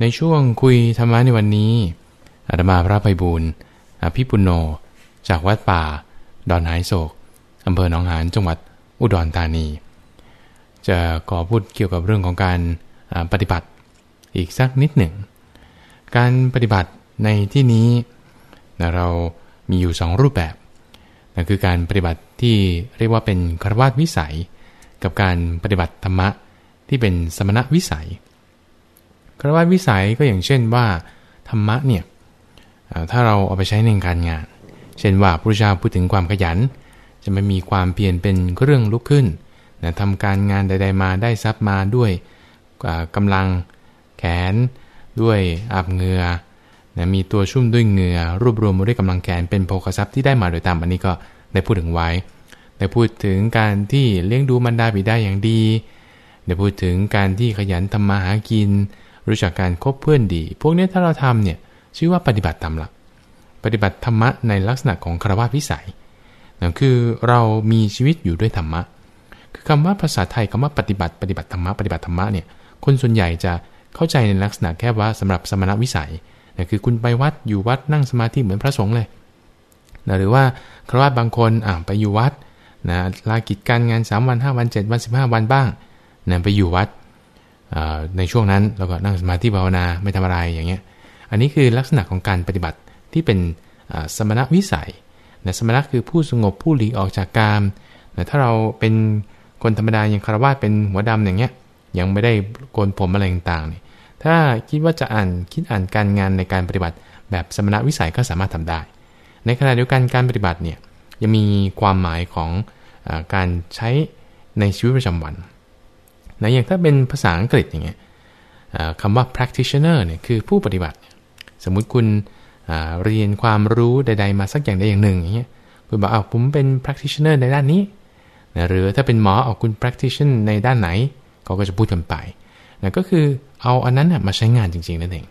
ในช่วงคุยธรรมะในวันนี้อาตมาพระไพบูลอภิปุโน จากวัดป่า ดอนหายโศกอำเภอหนองหานจังหวัดอุดรธานี จะขอพูดเกี่ยวกับเรื่องของการปฏิบัติอีกสักนิดหนึ่ง การปฏิบัติในที่นี้เรามีอยู่สองรูปแบบนั่นคือการปฏิบัติที่เรียกว่าเป็นครวะวิสัย กับการปฏิบัติธรรมะที่เป็นสมณะวิสัย คารวะวิสัยก็อย่างเช่นว่าธรรมะเนี่ยถ้าเราเอาไปใช้ในการงาน เช่นว่าพระเจ้าพูดถึงความขยัน จะไม่มีความเปลี่ยนเป็นเรื่องลุกขึ้นนะทำการงานใด ๆ มาได้ทรัพย์มาด้วยกำลังแขน ด้วยอาบเหงื่อนะมีตัวชุ่มด้วยเหงื่อรวบรวมมาด้วยกำลังแขนเป็นโภคทรัพย์ที่ได้มาโดยตามอันนี้ก็ได้พูดถึงไว้ได้พูดถึงการที่เลี้ยงดูมันดาบิดาอย่างดีได้พูดถึงการที่ขยันทำมาหากิน รู้จักการคบเพื่อนดี พวกนี้ถ้าเราทำเนี่ยชื่อว่าปฏิบัติธรรมละปฏิบัติธรรมะในลักษณะของคารวะพิสัยนั่นคือเรามีชีวิตอยู่ด้วยธรรมะ คือคำว่าภาษาไทยคำว่าปฏิบัติปฏิบัติธรรมะปฏิบัติธรรมะเนี่ยคนส่วนใหญ่จะเข้าใจในลักษณะแค่ว่าสำหรับสมณวิสัยนั่นคือคุณไปวัดอยู่วัดนั่งสมาธิเหมือนพระสงฆ์เลยนะหรือว่าครวญบางคนอ่าไปอยู่วัดนะลากิจการงาน 3 วัน 5 วัน 7 วัน 15 วันบ้างนะไปอยู่วัด ในช่วงนั้นเราก็นั่งสมาธิภาวนาไม่ทำอะไรอย่างเงี้ย อันนี้คือลักษณะของการปฏิบัติที่เป็นสมณวิสัยนะสมณะคือผู้สงบผู้หลีกออกจากกามนะถ้าเราเป็นคนธรรมดาอย่างคารวะเป็นหัวดำอย่างเงี้ย ยังไม่ได้โกนผมอะไรต่างๆนี่ถ้าคิดว่าจะอ่านคิดอ่านการงานในการปฏิบัติ แบบสมณวิสัยก็สามารถทำได้ ในขณะเดียวกันการปฏิบัติเนี่ยยังมีความหมายของอการใช้ในชีวิตประจำวัน นะอย่างถ้าเป็นภาษาอังกฤษอย่างเงี้ยคำว่า practitioner เนี่ยคือผู้ปฏิบัติ สมมุติคุณเรียนความรู้ใด ๆ มาสักอย่างใดอย่างหนึ่งอย่างเงี้ยคุณบอกเอาผมเป็น practitioner ในด้านนี้นะหรือถ้าเป็นหมอเอาคุณ practitioner ในด้านไหนเขาก็จะพูดกันไปนะก็คือเอาอันนั้นมาใช้งานจริงๆนั่นเอง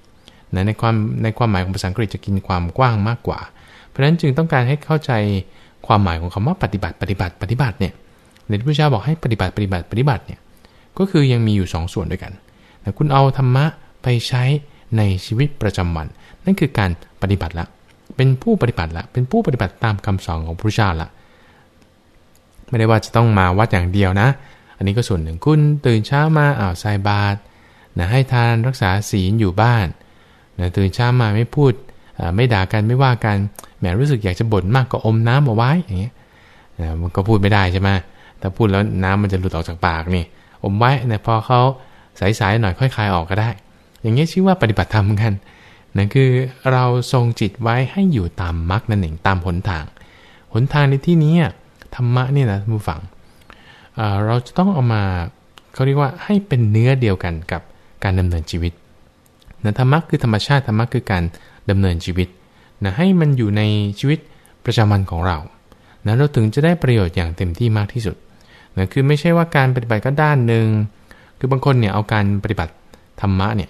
นะในความในความหมายของภาษาอังกฤษจะกินความกว้างมากกว่า เพราะฉะนั้นจึงต้องการให้เข้าใจความหมายของคำว่าปฏิบัติปฏิบัติปฏิบัติเนี่ยในที่พระเจ้าบอกให้ปฏิบัติปฏิบัติปฏิบัติเนี่ย ก็คือยังมีอยู่2สส่วนด้วยกันแต่คุณเอาธรรมะไปใช้ในชีวิตประจำวัน นั่นคือการปฏิบัติละ เป็นผู้ปฏิบัติละ เป็นผู้ปฏิบัติตามคำสอนของพระเจ้าละ ไม่ได้ว่าจะต้องมาวัดอย่างเดียวนะ อันนี้ก็ส่วนหนึ่งคุณตื่นเช้ามาอ้าวใส่บาตรนะให้ทานรักษาศีลอยู่บ้านนะตื่นเช้ามาไม่พูดไม่ด่ากันไม่ว่ากันแหมรู้สึกอยากจะบ่นมากก็อมน้ำเอาไว้อย่างเงี้ยมันก็พูดไม่ได้ใช่ไหมถ้าพูดแล้วน้ำมันจะหลุดออกจากปากนี่ อมไว้นะพอเขาสายๆหน่อยค่อยคลายออกก็ได้ อย่างนี้ชื่อว่าปฏิบัติธรรมกันนั่นคือเราทรงจิตไว้ให้อยู่ตามมรรคนั่นเองตามหนทาง หนทางในที่นี้ธรรมะเนี่ยนะผู้ฟังเราจะต้องเอามาเขาเรียกว่าให้เป็นเนื้อเดียวกันกับการดำเนินชีวิตนะธรรมะคือธรรมชาติธรรมะคือการดำเนินชีวิตนะให้มันอยู่ในชีวิตประจำวันของเรานะเราถึงจะได้ประโยชน์อย่างเต็มที่มากที่สุด นะคือไม่ใช่ว่าการปฏิบัติก็ด้านหนึ่งคือบางคนเนี่ยเอาการปฏิบัติธรรมะเนี่ย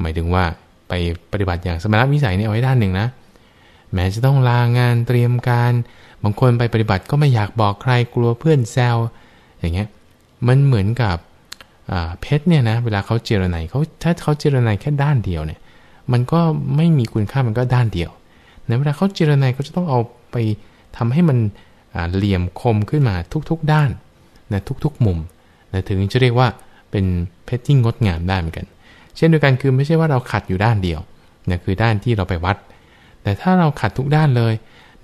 หมายถึงว่าไปปฏิบัติอย่างสมณวิสัยเนี่ยเอาไว้ด้านหนึ่งนะแม้จะต้องลางานเตรียมการ บางคนไปปฏิบัติก็ไม่อยากบอกใครกลัวเพื่อนแซวอย่างเงี้ยมันเหมือนกับเพชรเนี่ยนะเวลาเขาเจรไนเขาถ้าเขาเจรไนแค่ด้านเดียวเนี่ย มันก็ไม่มีคุณค่ามันก็ด้านเดียวในเวลาเขาเจรไนเขาจะต้องเอาไปทำให้มันเหลี่ยมคมขึ้นมาทุกๆด้าน นะทุกๆมุมนะถึงจะเรียกว่าเป็นเพชรที่งดงามได้เหมือนกัน เช่นเดียวกันคือไม่ใช่ว่าเราขัดอยู่ด้านเดียวนะคือด้านที่เราไปวัด แต่ถ้าเราขัดทุกด้านเลย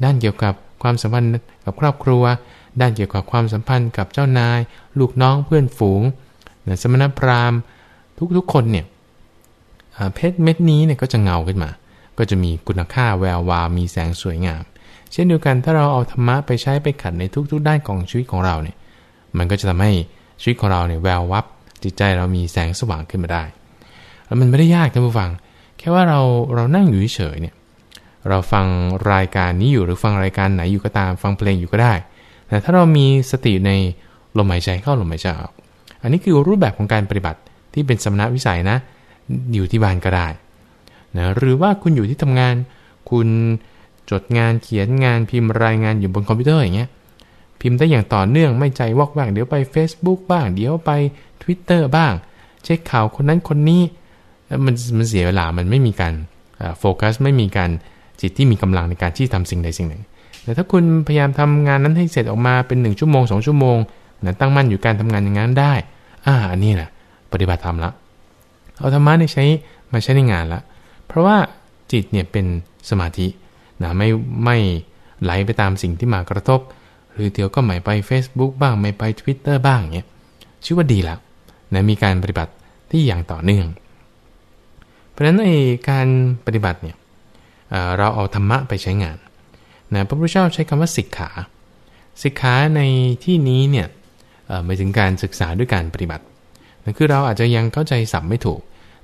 ด้านเกี่ยวกับความสัมพันธ์กับครอบครัว ด้านเกี่ยวกับความสัมพันธ์กับเจ้านาย ลูกน้องเพื่อนฝูงนะสมณพราหมณ์ทุกๆคนเนี่ยเพชรเม็ดนี้เนี่ยก็จะเงาขึ้นมา ก็จะมีคุณค่าแวววาวมีแสงสวยงาม เช่นเดียวกันถ้าเราเอาธรรมะไปใช้ไปขัดในทุกๆด้านของชีวิตของเราเนี่ย มันก็จะทำให้ชีวิตของเราเนี่ยแวววับ จิตใจเรามีแสงสว่างขึ้นมาได้ แล้วมันไม่ได้ยากท่านผู้ฟัง แค่ว่าเราเรานั่งอยู่เฉยเนี่ยเราฟังรายการนี้อยู่หรือฟังรายการไหนอยู่ก็ตามฟังเพลงอยู่ก็ได้ แต่ถ้าเรามีสติในลมหายใจเข้าลมหายใจออก อันนี้คือรูปแบบของการปฏิบัติที่เป็นสมณวิสัยนะ อยู่ที่บ้านก็ได้นะหรือว่าคุณอยู่ที่ทำงาน คุณจดงานเขียนงานพิมพ์รายงานอยู่บนคอมพิวเตอร์อย่างเงี้ย พิมพ์ได้อย่างต่อเนื่องไม่ใจวอกแวกเดี๋ยวไป Facebook บ้าง เดี๋ยวไป Twitter บ้าง เช็คข่าวคนนั้นคนนี้มันมันเสียเวลามันไม่มีการโฟกัสไม่มีการจิตที่มีกำลังในการที่ทำสิ่งใดสิ่งหนึ่ง แต่ถ้าคุณพยายามทำงานนั้นให้เสร็จออกมาเป็นหนึ่งชั่วโมงสองชั่วโมงนะตั้งมั่นอยู่การทำงานอย่างนั้นได้ อ่าอันนี้แหละปฏิบัติธรรมละ เอาธรรมะเนี่ยใช้มาใช้ในงานละ เพราะว่าจิตเนี่ยเป็นสมาธินะไม่ไม่ไหลไปตามสิ่งที่มากระทบ หรือเดี๋ยวก็ไม่ไป Facebook บ้างไม่ไป Twitter บ้างเงี้ยชื่อว่าดีแล้วนะมีการปฏิบัติที่อย่างต่อเนื่อง เพราะฉะนั้นไอการปฏิบัติเนี่ยเราเอาธรรมะไปใช้งานนะพระพุทธเจ้าใช้คำว่าสิกขา สิกขาในที่นี้เนี่ยหมายถึงการศึกษาด้วยการปฏิบัตินะคือเราอาจจะยังเข้าใจสับไม่ถูก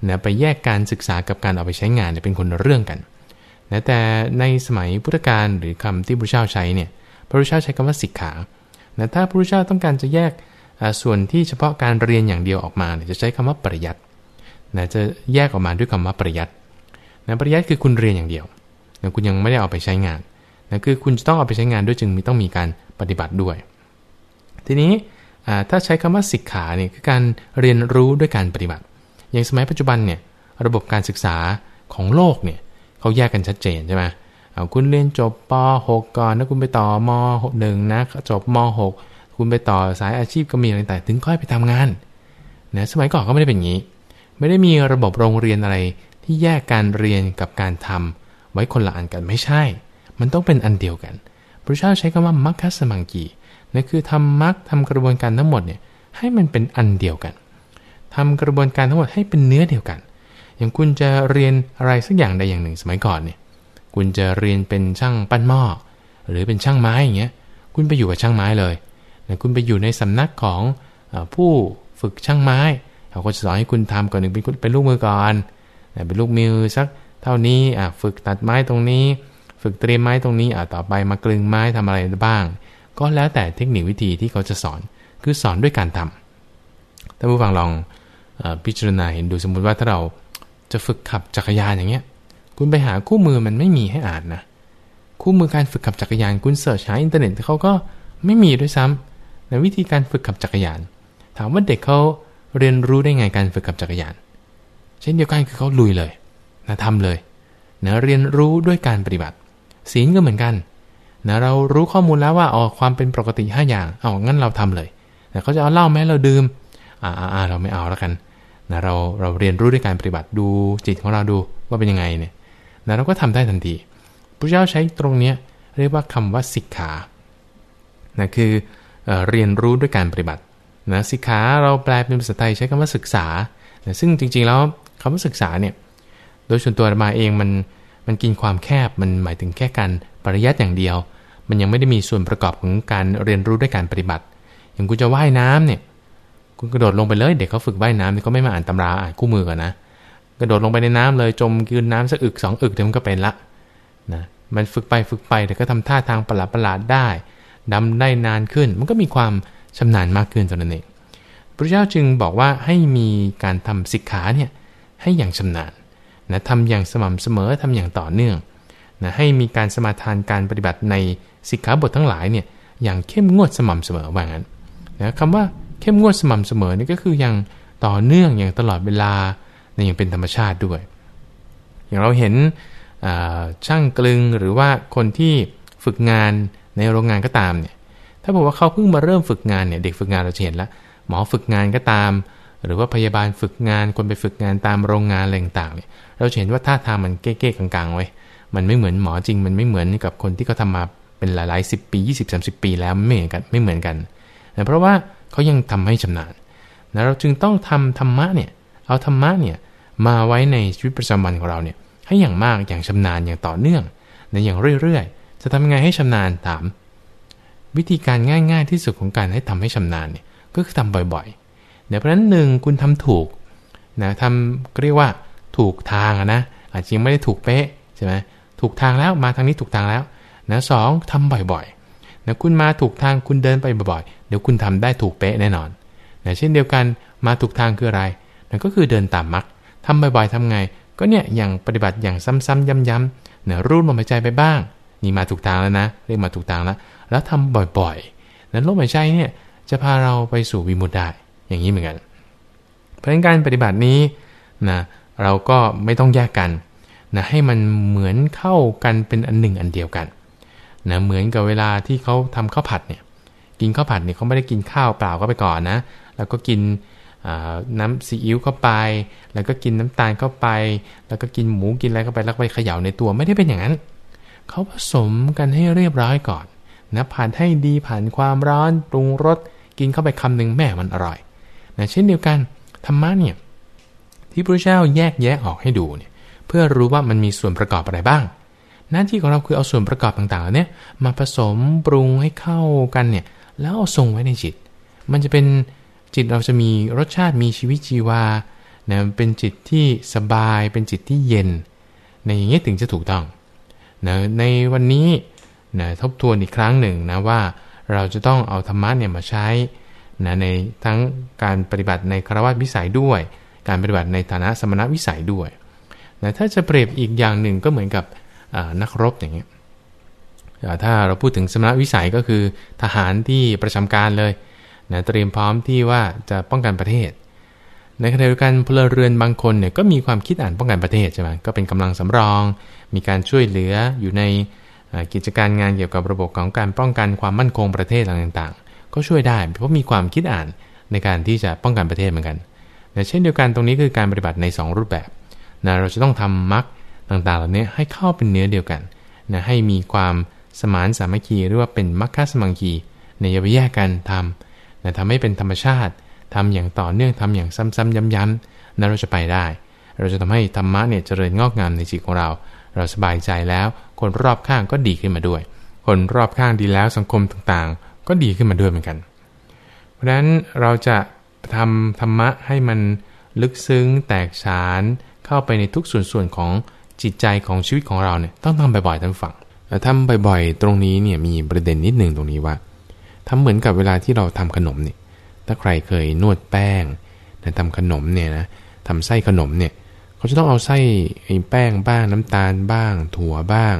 นะไปแยกการศึกษากับการเอาไปใช้งานเนี่ยเป็นคนละเรื่องกันนะแต่ในสมัยพุทธกาลหรือคำที่พระพุทธเจ้าใช้เนี่ย พระพุทธเจ้าใช้คำว่าสิกขานะถ้าพระพุทธเจ้าต้องการจะแยกส่วนที่เฉพาะการเรียนอย่างเดียวออกมาเนี่ยจะใช้คำว่าปริยัตินะจะแยกออกมาด้วยคำว่าปริยัตินะปริยัติคือคุณเรียนอย่างเดียวนะคุณยังไม่ได้เอาไปใช้งานนะคือคุณจะต้องเอาไปใช้งานด้วยจึงมีต้องมีการปฏิบัติด้วย ทีนี้ถ้าใช้คำว่าสิกขาเนี่ยคือการเรียนรู้ด้วยการปฏิบัติ อย่างสมัยปัจจุบันเนี่ยระบบการศึกษาของโลกเนี่ยเขาแยกกันชัดเจนใช่ไหมเอาคุณเรียนจบป .6 ก่อนแล้วคุณไปต่อม .1 นะจบม .6 คุณไปต่อสายอาชีพก็มีอะไรแต่ถึงค่อยไปทำงานนะสมัยก่อนก็ไม่ได้เป็นอย่างนี้ ไม่ได้มีระบบโรงเรียนอะไรที่แยกการเรียนกับการทำไว้คนละอันกันไม่ใช่ มันต้องเป็นอันเดียวกัน พระเจ้าใช้คำว่ามัคคัสมังกีนั่นคือทำมัคทำกระบวนการทั้งหมดเนี่ยให้มันเป็นอันเดียวกันทำกระบวนการทั้งหมดให้เป็นเนื้อเดียวกัน อย่างคุณจะเรียนอะไรสักอย่างใดอย่างหนึ่งสมัยก่อนเนี่ย คุณจะเรียนเป็นช่างปั้นหม้อหรือเป็นช่างไม้อย่างเงี้ยคุณไปอยู่กับช่างไม้เลยคุณไปอยู่ในสำนักของผู้ฝึกช่างไม้เขาก็จะสอนให้คุณทำก่อนหนึ่งเป็นเป็นลูกมือก่อนเป็นลูกมือสักเท่านี้ฝึกตัดไม้ตรงนี้ ฝึกเตรียมไม้ตรงนี้ต่อไปมากลึงไม้ทำอะไรบ้าง ก็แล้วแต่เทคนิควิธีที่เขาจะสอนคือสอนด้วยการทำถ้าผู้ฟังลองอพิจารณาเห็นดูสมมุติว่าถ้าเราจะฝึกขับจักรยานอย่างเงี้ย คุณไปหาคู่มือมันไม่มีให้อ่านนะ คู่มือการฝึกขับจักรยานคุณ search หาอินเทอร์เน็ตเขาก็ไม่มีด้วยซ้ำในวิธีการฝึกขับจักรยาน ถามว่าเด็กเขาเรียนรู้ได้ไงการฝึกขับจักรยาน เช่นเดียวกันคือเขาลุยเลยนะทำเลยนะเรียนรู้ด้วยการปฏิบัติ ศีลก็เหมือนกันนะเรารู้ข้อมูลแล้วว่าอ๋อความเป็นปกติ 5 อย่างเอางั้นเราทำเลยแต่เขาจะเอาเหล้าไหมเราดื่มอ่าอ่าเราไม่เอาแล้วกันนะเราเราเรียนรู้ด้วยการปฏิบัติดูจิตของเราดูว่าเป็นยังไงเนี่ย นะเราก็ทำได้ทันทีพระเจ้าใช้ตรงเนี้ยเรียกว่าคำว่าสิกขานะคือเอเรียนรู้ด้วยการปฏิบัตินะสิกขาเราแปลเป็นภาษาไทยใช้คำว่าศึกษานะซึ่งจริงๆแล้วคำว่าศึกษาเนี่ยโดยส่วนตัวมาเองมันมันกินความแคบมันหมายถึงแค่การปริยัติอย่างเดียว มันยังไม่ได้มีส่วนประกอบของการเรียนรู้ด้วยการปฏิบัติ อย่างคุณจะว่ายน้ำเนี่ยคุณกระโดดลงไปเลย เด็กเขาฝึกว่ายน้ำนี่ก็ไม่มาอ่านตำราอ่านคู่มือก่อนนะ กระโดดลงไปในน้ำเลยจมกินน้ำสักอึกสองอึกเดี๋ยวมันก็เป็นละนะมันฝึกไปฝึกไปแต่ก็ทำท่าทางประหลาดประหลาดได้ดำได้นานขึ้น มันก็มีความชำนาญมากขึ้นตอนนั้นเองพระเจ้าจึงบอกว่าให้มีการทำสิกขาเนี่ยให้อย่างชำนาญนะทำอย่างสม่ำเสมอทำอย่างต่อเนื่องนะให้มีการสมาทานการปฏิบัติในสิกขาบททั้งหลายเนี่ยอย่างเข้มงวดสม่ำเสมอว่างั้นนะคำว่าเข้มงวดสม่ำเสมอนี่ก็คืออย่างต่อเนื่องอย่างตลอดเวลา นอย่างเป็นธรรมชาติด้วย อย่างเราเห็นช่างกลึงหรือว่าคนที่ฝึกงานในโรงงานก็ตามเนี่ยถ้าบอกว่าเขาเพิ่งมาเริ่มฝึกงานเนี่ยเด็กฝึกงานเราเห็นแล้วหมอฝึกงานก็ตาม หรือว่าพยาบาลฝึกงานคนไปฝึกงานตามโรงงานอะไรต่างๆเนี่ยเราเห็นว่าท่าทางมันเก๊ๆกลางๆไว้มันไม่เหมือนหมอจริง มันไม่เหมือนกับคนที่เขาทามาเป็นหลายๆสิบปี20 30 ปีแล้วไม่เหมือนกันไม่เหมือนกันนะเพราะว่าเขายังทำให้ชำนาญนะเราจึงต้องทำธรรมะเนี่ย เอาธรรมะเนี่ยมาไว้ในชีวิตประจำวันของเราเนี่ยให้อย่างมากอย่างชำนาญอย่างต่อเนื่องในอย่างเรื่อยๆ จะทำยังไงให้ชำนาญถาม วิธีการง่าย ๆ ที่สุดของการให้ทำให้ชำนาญเนี่ยก็คือทำบ่อยๆเดี๋ยวเพราะนั้นหนึ่งคุณทำถูกนะทำเรียกว่าถูกทางนะอาจจะยังไม่ได้ถูกเป๊ะใช่ไหมถูกทางแล้วมาทางนี้ถูกทางแล้วนะสองทำบ่อยๆนะคุณมาถูกทางคุณเดินไปบ่อยๆ เดี๋ยวคุณทำได้ถูกเป๊ะแน่นอนนะเช่นเดียวกันมาถูกทางคืออะไร ก็คือเดินตามมักทำบ่อยๆทำไง ก็เนี่ยอย่างปฏิบัติอย่างซ้ำๆย้ำๆเนะรูดลมหายใจไปบ้าง นี่มาถูกทางแล้วนะ เรียกมาถูกทางแล้ว แล้วทำบ่อยๆนั้นลมหายใจเนี่ยจะพาเราไปสู่วิมุตได้อย่างนี้เหมือนกัน เพราะงการปฏิบัตินี้นะเราก็ไม่ต้องแยกกันนะให้มันเหมือนเข้ากันเป็นอันหนึ่งอันเดียวกันนะเหมือนกับเวลาที่เขาทำข้าวผัดเนี่ยกินข้าวผัดเนี่ยเขาไม่ได้กินข้าวเปล่าก็ไปก่อนนะ แล้วก็กิน น้ำซีอิ๊วเข้าไป แล้วก็กินน้ำตาลเข้าไป แล้วก็กินหมูกินอะไรเข้าไปแล้วไปเขย่าในตัวไม่ได้เป็นอย่างนั้นเขาผสมกันให้เรียบร้อยก่อนนะผ่านให้ดีผ่านความร้อนปรุงรสกินเข้าไปคำหนึ่งแม่มันอร่อยนะเช่นเดียวกันธรรมะเนี่ยที่พระเจ้าแยกแยะออกให้ดูเนี่ยเพื่อรู้ว่ามันมีส่วนประกอบอะไรบ้าง หน้าที่ของเราคือเอาส่วนประกอบต่างๆเหล่านี้มาผสมปรุงให้เข้ากันเนี่ยแล้วเอาทรงไว้ในจิต มันจะเป็น จิตเราจะมีรสชาติมีชีวิตชีวานะเป็นจิตที่สบายเป็นจิตที่เย็นในอย่างนี้ถึงจะถูกต้องนะในวันนี้นะทบทวนอีกครั้งหนึ่งนะว่าเราจะต้องเอาธรรมะเนี่ยมาใช้นะในทั้งการปฏิบัติในคารวะวิสัยด้วย การปฏิบัติในฐานะสมณวิสัยด้วยนะถ้าจะเปรียบอีกอย่างหนึ่งก็เหมือนกับนักรบอย่างเงี้ยถ้าเราพูดถึงสมณวิสัยก็คือทหารที่ประจำการเลย นะเตรียมพร้อมที่ว่าจะป้องกันประเทศ ในขณะเดียวกันพลเรือนบางคนเนี่ยก็มีความคิดอ่านป้องกันประเทศใช่ไหมก็เป็นกำลังสำรอง มีการช่วยเหลืออยู่ในกิจการงานเกี่ยวกับระบบของการป้องกันความมั่นคงประเทศต่างๆ ก็ช่วยได้เพราะมีความคิดอ่านในการที่จะป้องกันประเทศเหมือนกันเช่นเดียวกันตรงนี้คือการปฏิบัติใน 2 รูปแบบนะเราจะต้องทำมรรคต่างๆ เหล่านี้ให้เข้าเป็นเนื้อเดียวกันนะให้มีความสมานสามัคคีหรือว่าเป็นมรรคสมังคีในอย่าไปแยกกันทำ นะทำให้เป็นธรรมชาติทำอย่างต่อเนื่องทำอย่างซ้ำๆย้ำๆนั้นเราจะไปได้ เราจะทำให้ธรรมะเนี่ยเจริญงอกงามในจิตของเรา เราสบายใจแล้ว คนรอบข้างก็ดีขึ้นมาด้วย คนรอบข้างดีแล้วสังคมต่างๆ ก็ดีขึ้นมาด้วยเหมือนกัน เพราะฉะนั้นเราจะทำธรรมะให้มันลึกซึ้งแตกฉานเข้าไปในทุกส่วนส่วนของจิตใจของชีวิตของเราเนี่ยต้องทำบ่อยๆทั้งฝั่งทำบ่อยๆ ตรงนี้เนี่ยมีประเด็นนิดหนึ่งตรงนี้ว่า ทำเหมือนกับเวลาที่เราทำขนมนี่ถ้าใครเคยนวดแป้งแต่ทำขนมเนี่ยนะทำไส้ขนมเนี่ยเขาจะต้องเอาไส้ไอ้แป้งบ้างน้ำตาลบ้าง ถั่วบ้าง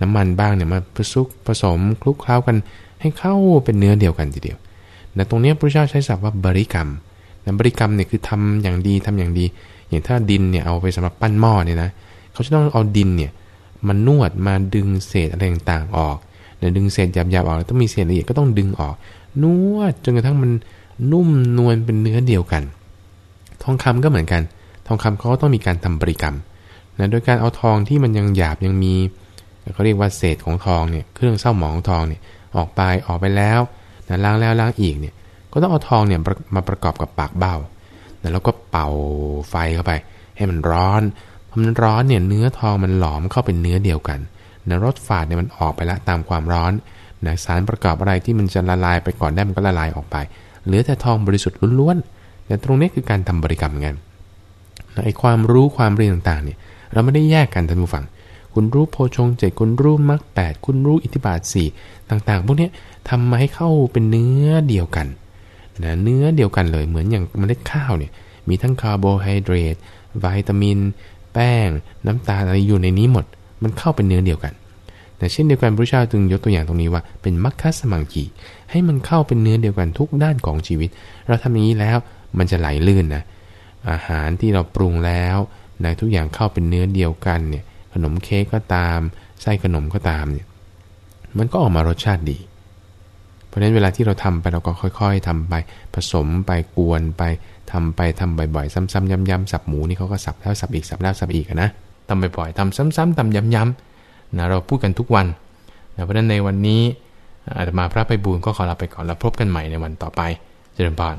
น้ำมันบ้างเนี่ยมาผสมผสมคลุกเคล้ากันให้เข้าเป็นเนื้อเดียวกันทีเดียวแต่ตรงนี้พระเจ้าใช้ศัพท์ว่าบริกรรมนะบริกรรมเนี่ยคือทำอย่างดีทำอย่างดี อย่างถ้าดินเนี่ยเอาไปสำหรับปั้นหม้อเนี่ยนะเขาจะต้องเอาดินเนี่ยมันนวดมาดึงเศษอะไรต่างๆออก เนี่ยดึงเศษหยาบๆออกต้องมีเศษละเอียดก็ต้องดึงออก นวดจนกระทั่งมันนุ่มนวลเป็นเนื้อเดียวกัน ทองคำก็เหมือนกัน ทองคำเขาก็ต้องมีการทำบริกรรมนะโดยการเอาทองที่มันยังหยาบยังมีเขาเรียกว่าเศษของทองเนี่ยเครื่องเศร้าหมองของทองเนี่ยออกไปออกไปแล้วนะล้างแล้วล้างอีกเนี่ยก็ต้องเอาทองเนี่ยมาประกอบกับปากเบ้าแล้วก็เป่าไฟเข้าไป ให้มันร้อนพอมันร้อนเนี่ยเนื้อทองมันหลอมเข้าเป็นเนื้อเดียวกัน นะรสฝาดเนี่ยมันออกไปละตามความร้อนนะสารประกอบอะไรที่มันจะละลายไปก่อนได้มันก็ละลายออกไป เหลือแต่ทองบริสุทธิ์ล้วนๆแต่ตรงนี้คือการทำบริกรรมเงินไอ้ความรู้ความเรียนต่างๆเนี่ยเราไม่ได้แยกกันท่านผู้ฟัง คุณรู้โพชฌงค์เจ็ดคุณรู้มรรคแปดคุณรู้อิทธิบาทสี่ต่างๆ พวกนี้ทำมาให้เข้าเป็นเนื้อเดียวกันนะเนื้อเดียวกันเลยเหมือนอย่างเมล็ดข้าวเนี่ยมีทั้งคาร์โบไฮเดรตวิตามิน แป้ง น้ำตาลอะไรอยู่ในนี้หมด มันเข้าเป็นเนื้อเดียวกันแต่เช่นเดียวกันพระเจ้าจึงยกตัวอย่างตรงนี้ว่าเป็นมัคคัสมังคีให้มันเข้าเป็นเนื้อเดียวกันทุกด้านของชีวิต เราทำอย่างนี้แล้วมันจะไหลลื่นนะอาหารที่เราปรุงแล้วในทุกอย่างเข้าเป็นเนื้อเดียวกันเนี่ยขนมเค้กก็ตามไส้ขนมก็ตามเนี่ยมันก็ออกมารสชาติดี เพราะฉะนั้นเวลาที่เราทำไปเราก็ค่อยๆทำไปผสมไปกวนไปทำไปทำบ่อยๆ ซ้ำๆย้ำๆสับหมูนี่เขาก็สับแล้วสับอีกสับแล้วสับอีกนะ ทำบ่อยๆทำซ้ำๆทำย้ำๆนะเราพูดกันทุกวันนะเพราะฉะนั้นในวันนี้อาตมาพระไปบูลก็ขอลาไปก่อนแล้วพบกันใหม่ในวันต่อไป เจริญพร